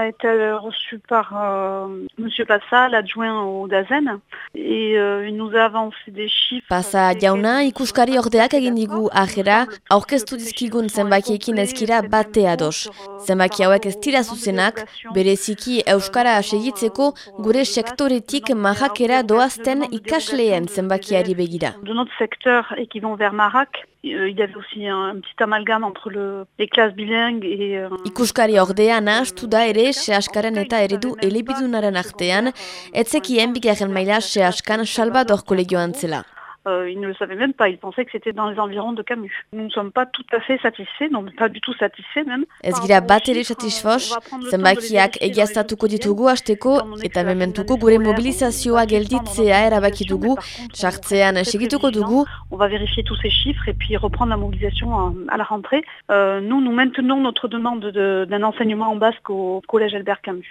a été reçu par euh, Monsieur Passa, l'adjoint au DAZEN, et euh, il nous a avancé des chiffres. Pasa jauna ikuskari ordeak egin digu ajera, aurkeztu dizkigun zenbakiekin ezkira bate ados. Zenbaki hauek ez dira zuzenak, bereziki Euskara segitzeko gure sektoretik majakera doazten ikasleen zenbakiari begira. De notre secteur et qui vont vers Marak, euh, il y avait aussi un, un petit amalgame entre le, les classes bilingues et... Euh, Ikuskari ordea nahastu da ere sehaskaren eta eredu elebidunaren artean, etzekien bigarren maila sehaskan Salvador kolegioan zela. Euh, il ne le savait même pas, il pensait que c'était dans les environs de Camus. Nous ne sommes pas tout à fait satisfaits, non, pas du tout satisfaits même. Ez gira bat ere satisfos, zenbakiak egiaztatuko ditugu hasteko eta mementuko gure mobilizazioa gelditzea erabaki dugu, sartzean segituko dugu. On va vérifier tous ces chiffres et puis reprendre la mobilisation à la rentrée. Euh, nous, nous maintenons notre demande d'un enseignement en basque au collège Albert Camus.